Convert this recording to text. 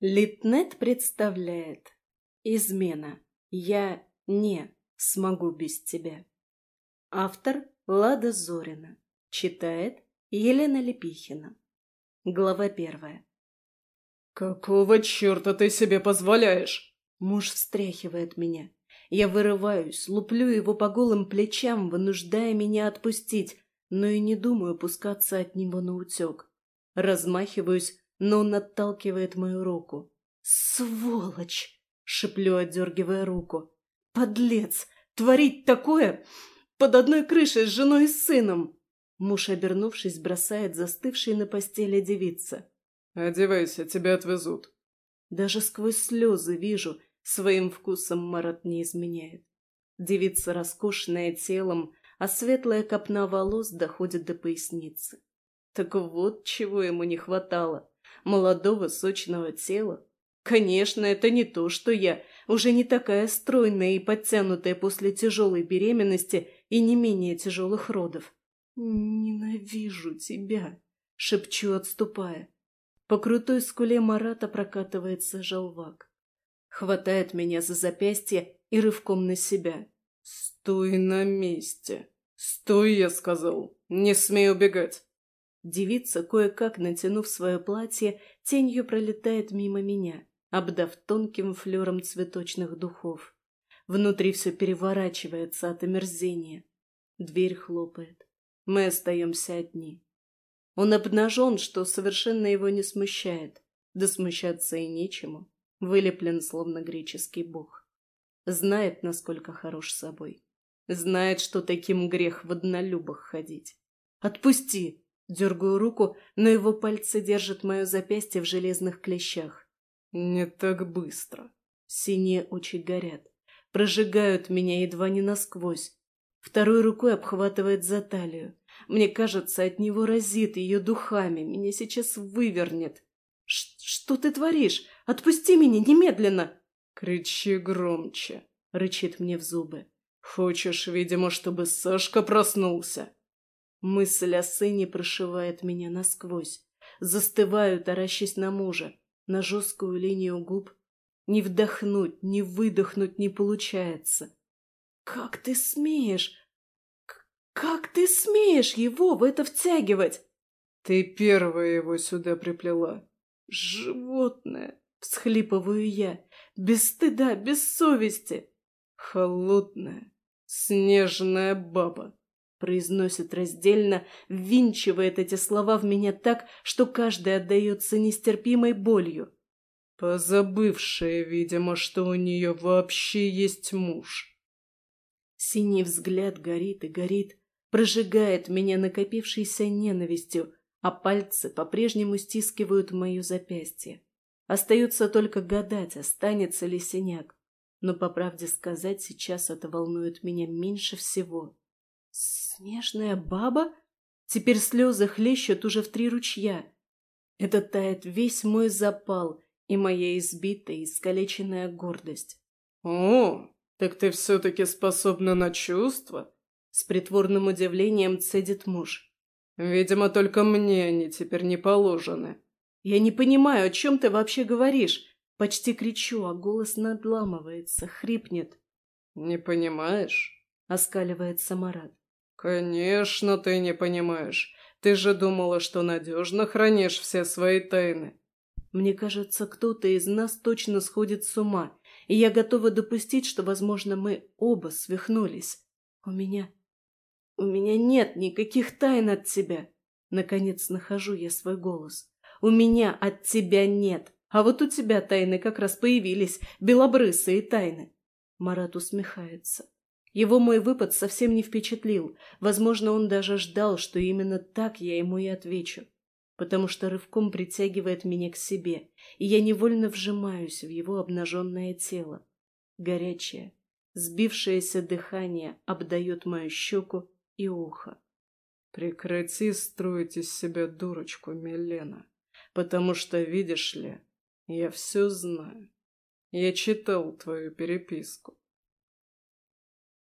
Литнет представляет «Измена. Я не смогу без тебя». Автор Лада Зорина. Читает Елена Лепихина. Глава первая. «Какого черта ты себе позволяешь?» Муж встряхивает меня. Я вырываюсь, луплю его по голым плечам, вынуждая меня отпустить, но и не думаю пускаться от него на утек. Размахиваюсь, но он отталкивает мою руку. «Сволочь!» — шеплю, отдергивая руку. «Подлец! Творить такое под одной крышей с женой и сыном!» Муж, обернувшись, бросает застывшей на постели девица. «Одевайся, тебя отвезут». Даже сквозь слезы вижу, своим вкусом Марат не изменяет. Девица роскошная телом, а светлая копна волос доходит до поясницы. Так вот, чего ему не хватало молодого сочного тела. Конечно, это не то, что я, уже не такая стройная и подтянутая после тяжелой беременности и не менее тяжелых родов. «Ненавижу тебя», — шепчу, отступая. По крутой скуле Марата прокатывается желвак. Хватает меня за запястье и рывком на себя. «Стой на месте! Стой, я сказал! Не смей убегать!» Девица, кое-как натянув свое платье, тенью пролетает мимо меня, обдав тонким флером цветочных духов. Внутри все переворачивается от омерзения. Дверь хлопает. Мы остаемся одни. Он обнажен, что совершенно его не смущает. Да смущаться и нечему. Вылеплен, словно греческий бог. Знает, насколько хорош собой. Знает, что таким грех в однолюбах ходить. «Отпусти!» Дергаю руку, но его пальцы держат мое запястье в железных клещах. «Не так быстро». Синие очи горят. Прожигают меня едва не насквозь. Второй рукой обхватывает за талию. Мне кажется, от него разит ее духами. Меня сейчас вывернет. «Что ты творишь? Отпусти меня немедленно!» «Кричи громче!» — рычит мне в зубы. «Хочешь, видимо, чтобы Сашка проснулся?» Мысль о сыне прошивает меня насквозь. Застываю, таращась на мужа, на жесткую линию губ. Не вдохнуть, не выдохнуть не получается. «Как ты смеешь? Как ты смеешь его в это втягивать?» «Ты первая его сюда приплела». «Животное!» — всхлипываю я. «Без стыда, без совести!» «Холодная, снежная баба!» Произносит раздельно, ввинчивает эти слова в меня так, что каждый отдается нестерпимой болью. Позабывшая, видимо, что у нее вообще есть муж. Синий взгляд горит и горит, прожигает меня накопившейся ненавистью, а пальцы по-прежнему стискивают мое запястье. Остается только гадать, останется ли синяк. Но, по правде сказать, сейчас это волнует меня меньше всего. Снежная баба? Теперь слезы хлещут уже в три ручья. Это тает весь мой запал и моя избитая, искалеченная гордость. «О, так ты все-таки способна на чувства?» С притворным удивлением цедит муж. «Видимо, только мне они теперь не положены». «Я не понимаю, о чем ты вообще говоришь?» Почти кричу, а голос надламывается, хрипнет. «Не понимаешь?» — оскаливается Марат. «Конечно, ты не понимаешь. Ты же думала, что надежно хранишь все свои тайны». Мне кажется, кто-то из нас точно сходит с ума, и я готова допустить, что, возможно, мы оба свихнулись. У меня... У меня нет никаких тайн от тебя. Наконец нахожу я свой голос. У меня от тебя нет. А вот у тебя тайны как раз появились, белобрысые тайны. Марат усмехается. Его мой выпад совсем не впечатлил. Возможно, он даже ждал, что именно так я ему и отвечу. Потому что рывком притягивает меня к себе, и я невольно вжимаюсь в его обнаженное тело. Горячее, сбившееся дыхание обдает мою щеку и ухо. Прекрати строить из себя дурочку, Милена, потому что, видишь ли, я все знаю. Я читал твою переписку.